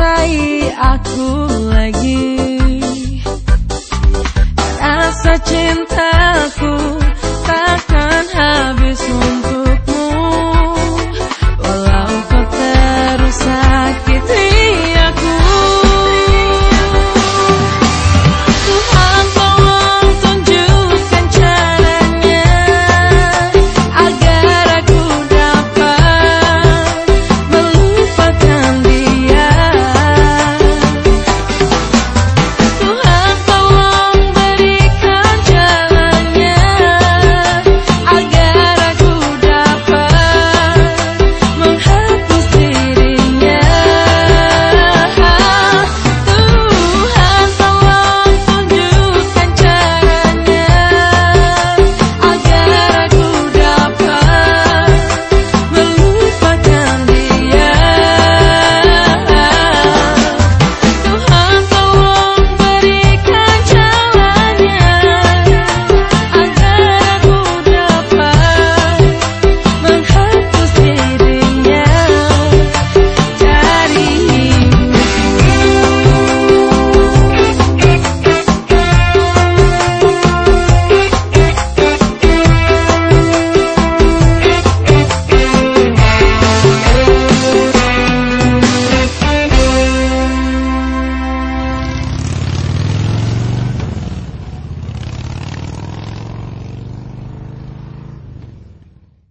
mencintai aku lagi. Rasa cintaku